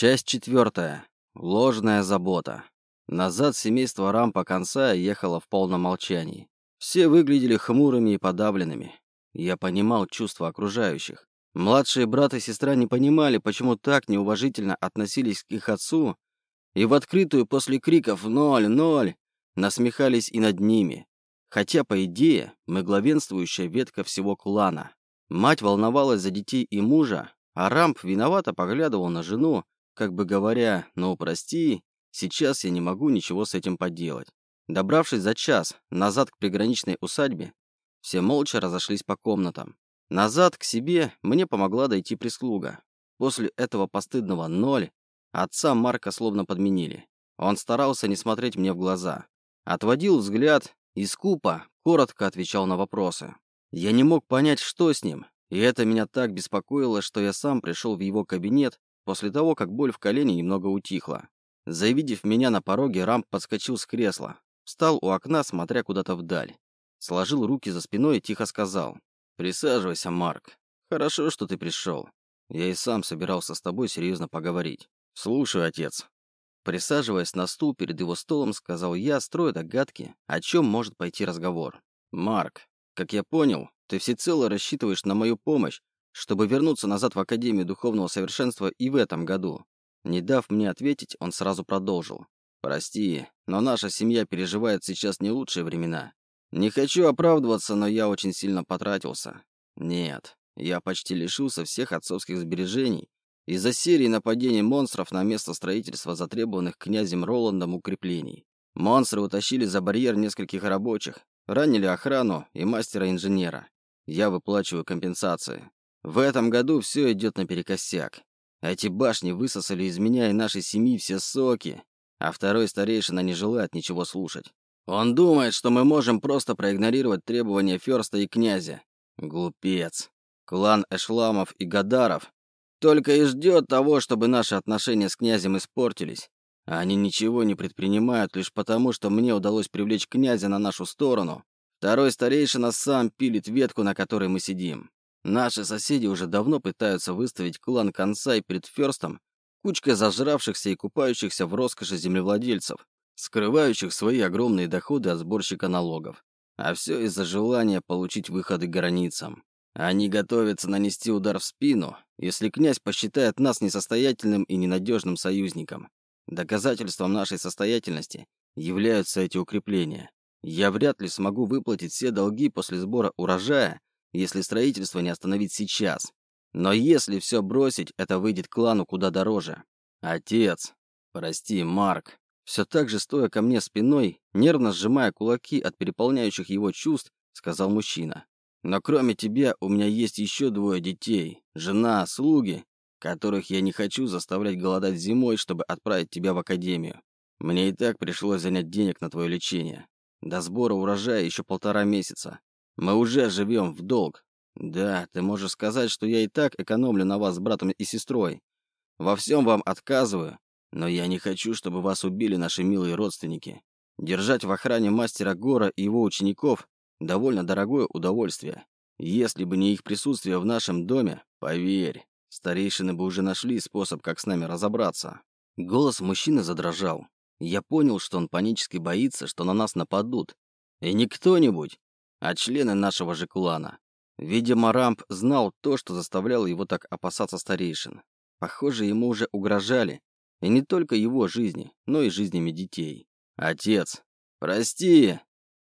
Часть четвертая. Ложная забота. Назад семейство Рампа конца ехало в полном молчании. Все выглядели хмурыми и подавленными. Я понимал чувства окружающих. Младшие брат и сестра не понимали, почему так неуважительно относились к их отцу, и в открытую после криков «Ноль! Ноль!» насмехались и над ними. Хотя, по идее, мы главенствующая ветка всего клана. Мать волновалась за детей и мужа, а Рамп виновато поглядывал на жену, как бы говоря, ну прости, сейчас я не могу ничего с этим поделать. Добравшись за час назад к приграничной усадьбе, все молча разошлись по комнатам. Назад к себе мне помогла дойти прислуга. После этого постыдного ноль отца Марка словно подменили. Он старался не смотреть мне в глаза. Отводил взгляд и скупо, коротко отвечал на вопросы. Я не мог понять, что с ним, и это меня так беспокоило, что я сам пришел в его кабинет после того, как боль в колене немного утихла. Завидев меня на пороге, Рамп подскочил с кресла, встал у окна, смотря куда-то вдаль. Сложил руки за спиной и тихо сказал. «Присаживайся, Марк. Хорошо, что ты пришел. Я и сам собирался с тобой серьезно поговорить. Слушаю, отец». Присаживаясь на стул перед его столом, сказал я, строя догадки, о чем может пойти разговор. «Марк, как я понял, ты всецело рассчитываешь на мою помощь чтобы вернуться назад в Академию Духовного Совершенства и в этом году. Не дав мне ответить, он сразу продолжил. «Прости, но наша семья переживает сейчас не лучшие времена. Не хочу оправдываться, но я очень сильно потратился. Нет, я почти лишился всех отцовских сбережений из-за серии нападений монстров на место строительства затребованных князем Роландом укреплений. Монстры утащили за барьер нескольких рабочих, ранили охрану и мастера-инженера. Я выплачиваю компенсации. В этом году все идет наперекосяк. Эти башни высосали из меня и нашей семьи все соки, а второй старейшина не желает ничего слушать. Он думает, что мы можем просто проигнорировать требования Ферста и князя. Глупец. Клан Эшламов и Гадаров только и ждет того, чтобы наши отношения с князем испортились. Они ничего не предпринимают лишь потому, что мне удалось привлечь князя на нашу сторону. Второй старейшина сам пилит ветку, на которой мы сидим. Наши соседи уже давно пытаются выставить клан Консай перед Ферстом кучкой зажравшихся и купающихся в роскоши землевладельцев, скрывающих свои огромные доходы от сборщика налогов. А все из-за желания получить выходы границам. Они готовятся нанести удар в спину, если князь посчитает нас несостоятельным и ненадежным союзником. Доказательством нашей состоятельности являются эти укрепления. Я вряд ли смогу выплатить все долги после сбора урожая, если строительство не остановить сейчас. Но если все бросить, это выйдет клану куда дороже. Отец, прости, Марк, все так же стоя ко мне спиной, нервно сжимая кулаки от переполняющих его чувств, сказал мужчина. Но кроме тебя у меня есть еще двое детей, жена, слуги, которых я не хочу заставлять голодать зимой, чтобы отправить тебя в академию. Мне и так пришлось занять денег на твое лечение. До сбора урожая еще полтора месяца. Мы уже живем в долг. Да, ты можешь сказать, что я и так экономлю на вас с братом и сестрой. Во всем вам отказываю, но я не хочу, чтобы вас убили наши милые родственники. Держать в охране мастера Гора и его учеников – довольно дорогое удовольствие. Если бы не их присутствие в нашем доме, поверь, старейшины бы уже нашли способ, как с нами разобраться. Голос мужчины задрожал. Я понял, что он панически боится, что на нас нападут. И не кто-нибудь, а члены нашего же клана. Видимо, Рамп знал то, что заставляло его так опасаться старейшин. Похоже, ему уже угрожали. И не только его жизни, но и жизнями детей. «Отец, прости!»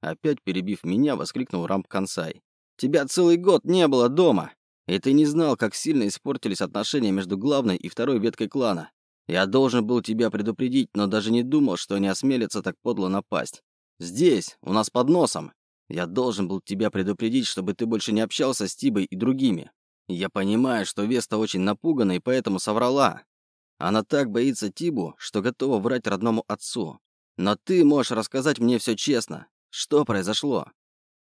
Опять перебив меня, воскликнул Рамп Кансай. «Тебя целый год не было дома, и ты не знал, как сильно испортились отношения между главной и второй веткой клана. Я должен был тебя предупредить, но даже не думал, что они осмелятся так подло напасть. Здесь, у нас под носом. Я должен был тебя предупредить, чтобы ты больше не общался с Тибой и другими. Я понимаю, что Веста очень напугана и поэтому соврала. Она так боится Тибу, что готова врать родному отцу. Но ты можешь рассказать мне все честно. Что произошло?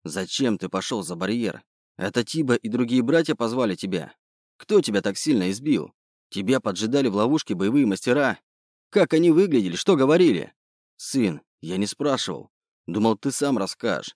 Зачем ты пошел за барьер? Это Тиба и другие братья позвали тебя? Кто тебя так сильно избил? Тебя поджидали в ловушке боевые мастера? Как они выглядели? Что говорили? Сын, я не спрашивал. Думал, ты сам расскажешь.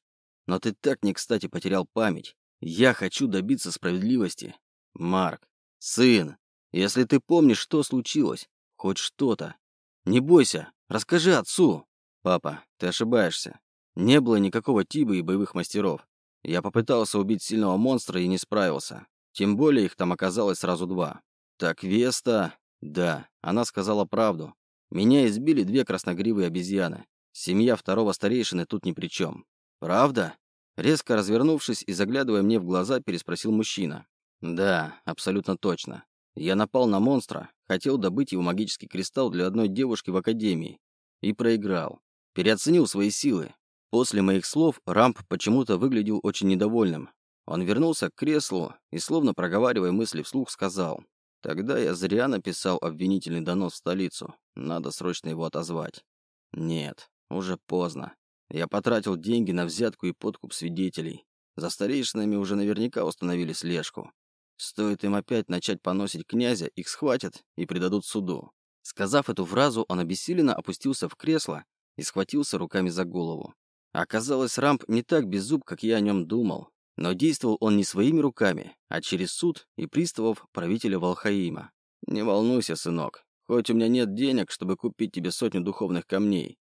Но ты так не кстати потерял память. Я хочу добиться справедливости. Марк, сын, если ты помнишь, что случилось, Хоть что-то. Не бойся, расскажи отцу. Папа, ты ошибаешься. Не было никакого Тиба и боевых мастеров. Я попытался убить сильного монстра и не справился. Тем более их там оказалось сразу два. Так Веста... Да, она сказала правду. Меня избили две красногривые обезьяны. Семья второго старейшины тут ни при чем. Правда? Резко развернувшись и заглядывая мне в глаза, переспросил мужчина. Да, абсолютно точно. Я напал на монстра, хотел добыть его магический кристалл для одной девушки в академии. И проиграл. Переоценил свои силы. После моих слов Рамп почему-то выглядел очень недовольным. Он вернулся к креслу и, словно проговаривая мысли вслух, сказал. Тогда я зря написал обвинительный донос в столицу. Надо срочно его отозвать. Нет, уже поздно. Я потратил деньги на взятку и подкуп свидетелей. За старейшинами уже наверняка установили слежку. Стоит им опять начать поносить князя, их схватят и предадут суду. Сказав эту фразу, он обессиленно опустился в кресло и схватился руками за голову. Оказалось, Рамп не так беззуб, как я о нем думал. Но действовал он не своими руками, а через суд и приставов правителя Волхаима. «Не волнуйся, сынок. Хоть у меня нет денег, чтобы купить тебе сотню духовных камней.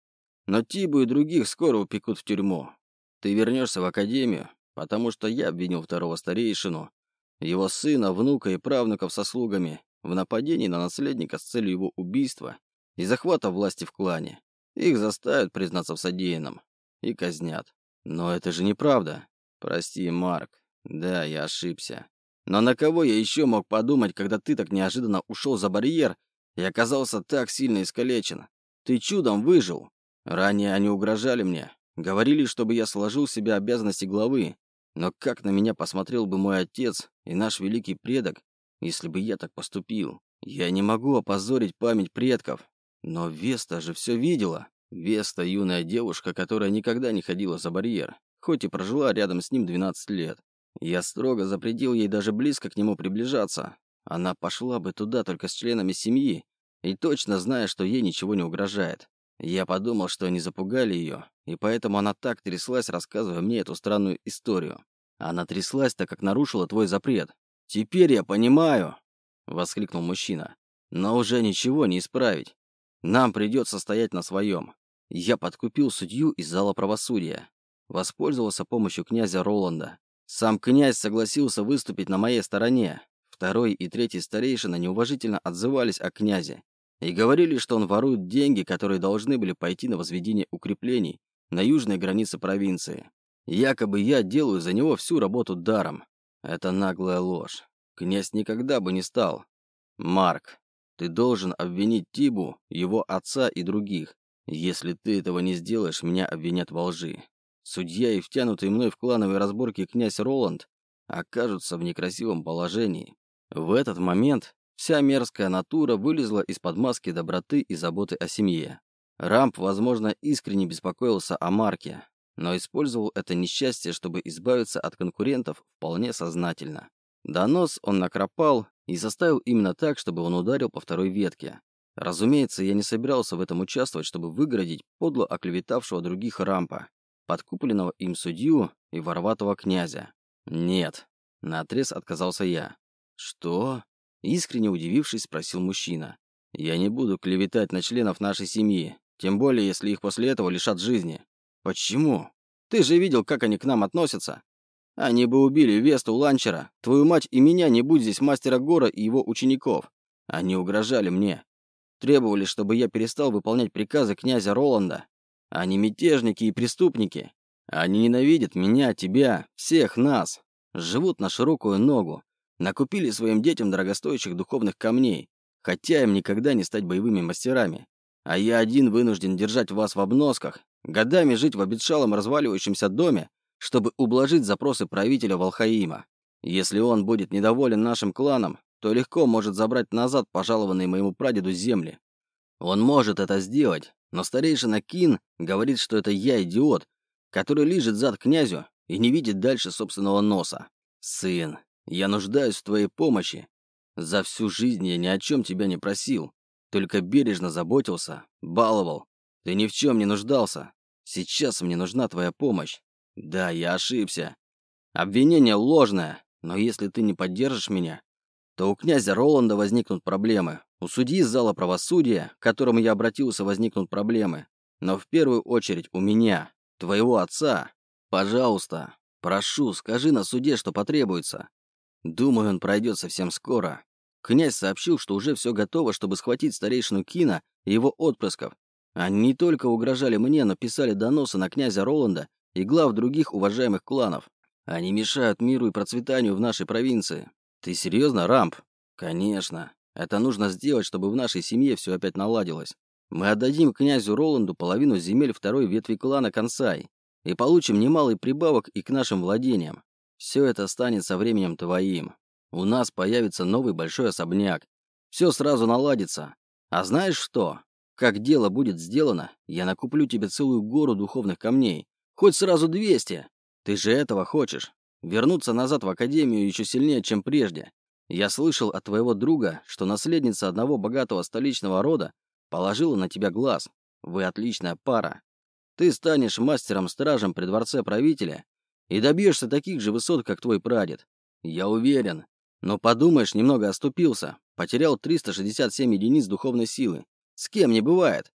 Но Тибу и других скоро упекут в тюрьму. Ты вернешься в академию, потому что я обвинил второго старейшину, его сына, внука и правнуков со слугами в нападении на наследника с целью его убийства и захвата власти в клане. Их заставят признаться в содеянном и казнят. Но это же неправда. «Прости, Марк. Да, я ошибся. Но на кого я еще мог подумать, когда ты так неожиданно ушел за барьер и оказался так сильно искалечен? Ты чудом выжил. Ранее они угрожали мне. Говорили, чтобы я сложил в себя обязанности главы. Но как на меня посмотрел бы мой отец и наш великий предок, если бы я так поступил? Я не могу опозорить память предков. Но Веста же все видела. Веста – юная девушка, которая никогда не ходила за барьер хоть и прожила рядом с ним 12 лет. Я строго запретил ей даже близко к нему приближаться. Она пошла бы туда только с членами семьи, и точно зная, что ей ничего не угрожает. Я подумал, что они запугали ее, и поэтому она так тряслась, рассказывая мне эту странную историю. Она тряслась, так как нарушила твой запрет. «Теперь я понимаю!» — воскликнул мужчина. «Но уже ничего не исправить. Нам придется стоять на своем. Я подкупил судью из зала правосудия воспользовался помощью князя Роланда. Сам князь согласился выступить на моей стороне. Второй и третий старейшина неуважительно отзывались о князе и говорили, что он ворует деньги, которые должны были пойти на возведение укреплений на южной границе провинции. Якобы я делаю за него всю работу даром. Это наглая ложь. Князь никогда бы не стал. Марк, ты должен обвинить Тибу, его отца и других. Если ты этого не сделаешь, меня обвинят во лжи. Судья и втянутый мной в клановые разборки князь Роланд окажутся в некрасивом положении. В этот момент вся мерзкая натура вылезла из-под маски доброты и заботы о семье. Рамп, возможно, искренне беспокоился о Марке, но использовал это несчастье, чтобы избавиться от конкурентов вполне сознательно. Донос он накропал и заставил именно так, чтобы он ударил по второй ветке. Разумеется, я не собирался в этом участвовать, чтобы выгородить подло оклеветавшего других Рампа подкупленного им судью и ворватого князя. «Нет», — наотрез отказался я. «Что?» — искренне удивившись, спросил мужчина. «Я не буду клеветать на членов нашей семьи, тем более, если их после этого лишат жизни». «Почему? Ты же видел, как они к нам относятся. Они бы убили Весту Ланчера, твою мать и меня, не будь здесь мастера Гора и его учеников. Они угрожали мне. Требовали, чтобы я перестал выполнять приказы князя Роланда. Они мятежники и преступники. Они ненавидят меня, тебя, всех нас. Живут на широкую ногу. Накупили своим детям дорогостоящих духовных камней, хотя им никогда не стать боевыми мастерами. А я один вынужден держать вас в обносках, годами жить в обетшалом разваливающемся доме, чтобы ублажить запросы правителя Волхаима. Если он будет недоволен нашим кланом, то легко может забрать назад пожалованные моему прадеду земли. Он может это сделать, но старейшина Кин говорит, что это я идиот, который лежит зад князю и не видит дальше собственного носа. Сын, я нуждаюсь в твоей помощи. За всю жизнь я ни о чем тебя не просил, только бережно заботился, баловал. Ты ни в чем не нуждался. Сейчас мне нужна твоя помощь. Да, я ошибся. Обвинение ложное, но если ты не поддержишь меня, то у князя Роланда возникнут проблемы, у судьи из зала правосудия, к которому я обратился, возникнут проблемы. Но в первую очередь у меня, твоего отца. Пожалуйста, прошу, скажи на суде, что потребуется. Думаю, он пройдет совсем скоро. Князь сообщил, что уже все готово, чтобы схватить старейшину Кина и его отпрысков. Они не только угрожали мне, но писали доносы на князя Роланда и глав других уважаемых кланов. Они мешают миру и процветанию в нашей провинции. Ты серьезно, Рамп? Конечно. Это нужно сделать, чтобы в нашей семье все опять наладилось. Мы отдадим князю Роланду половину земель второй ветви клана Консай и получим немалый прибавок и к нашим владениям. Все это станет со временем твоим. У нас появится новый большой особняк. Все сразу наладится. А знаешь что? Как дело будет сделано, я накуплю тебе целую гору духовных камней. Хоть сразу 200. Ты же этого хочешь. Вернуться назад в академию еще сильнее, чем прежде. Я слышал от твоего друга, что наследница одного богатого столичного рода положила на тебя глаз. Вы отличная пара. Ты станешь мастером-стражем при дворце правителя и добьешься таких же высот, как твой прадед. Я уверен. Но подумаешь, немного оступился. Потерял 367 единиц духовной силы. С кем не бывает.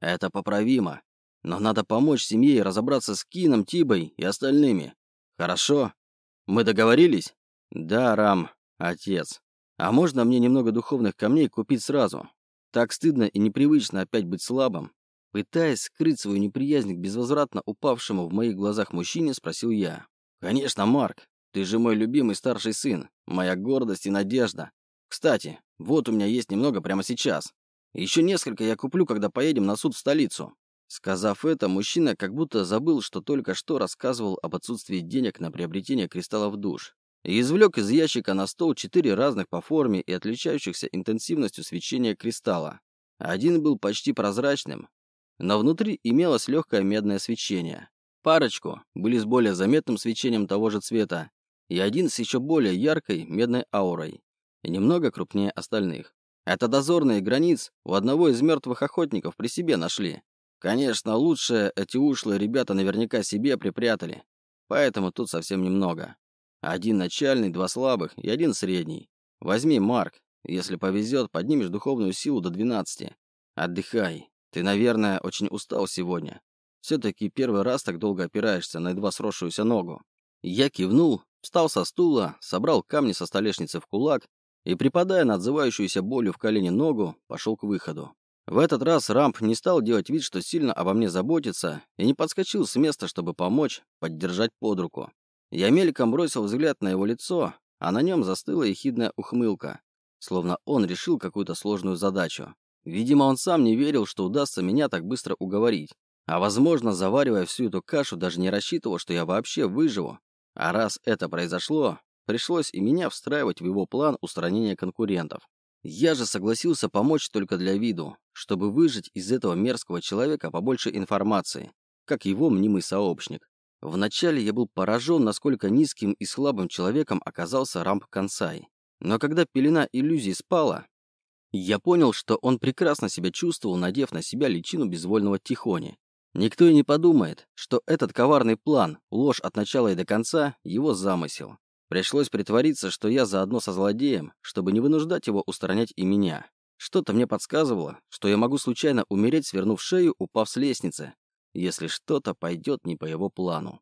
Это поправимо. Но надо помочь семье и разобраться с Кином, Тибой и остальными. Хорошо? Мы договорились? Да, Рам. Отец, а можно мне немного духовных камней купить сразу? Так стыдно и непривычно опять быть слабым. Пытаясь скрыть свою неприязнь к безвозвратно упавшему в моих глазах мужчине, спросил я. «Конечно, Марк. Ты же мой любимый старший сын. Моя гордость и надежда. Кстати, вот у меня есть немного прямо сейчас. Еще несколько я куплю, когда поедем на суд в столицу». Сказав это, мужчина как будто забыл, что только что рассказывал об отсутствии денег на приобретение кристаллов душ и извлек из ящика на стол четыре разных по форме и отличающихся интенсивностью свечения кристалла. Один был почти прозрачным, но внутри имелось легкое медное свечение. Парочку были с более заметным свечением того же цвета, и один с еще более яркой медной аурой, и немного крупнее остальных. Это дозорные границ у одного из мертвых охотников при себе нашли. Конечно, лучше эти ушлые ребята наверняка себе припрятали, поэтому тут совсем немного. Один начальный, два слабых и один средний. Возьми, Марк. Если повезет, поднимешь духовную силу до 12. Отдыхай. Ты, наверное, очень устал сегодня. Все-таки первый раз так долго опираешься на едва сросшуюся ногу. Я кивнул, встал со стула, собрал камни со столешницы в кулак и, припадая на отзывающуюся болью в колене ногу, пошел к выходу. В этот раз Рамп не стал делать вид, что сильно обо мне заботится, и не подскочил с места, чтобы помочь, поддержать под руку. Я мельком бросил взгляд на его лицо, а на нем застыла ехидная ухмылка, словно он решил какую-то сложную задачу. Видимо, он сам не верил, что удастся меня так быстро уговорить. А возможно, заваривая всю эту кашу, даже не рассчитывал, что я вообще выживу. А раз это произошло, пришлось и меня встраивать в его план устранения конкурентов. Я же согласился помочь только для виду, чтобы выжить из этого мерзкого человека побольше информации, как его мнимый сообщник. Вначале я был поражен, насколько низким и слабым человеком оказался Рамп Кансай. Но когда пелена иллюзий спала, я понял, что он прекрасно себя чувствовал, надев на себя личину безвольного Тихони. Никто и не подумает, что этот коварный план, ложь от начала и до конца, его замысел. Пришлось притвориться, что я заодно со злодеем, чтобы не вынуждать его устранять и меня. Что-то мне подсказывало, что я могу случайно умереть, свернув шею, упав с лестницы, если что-то пойдет не по его плану.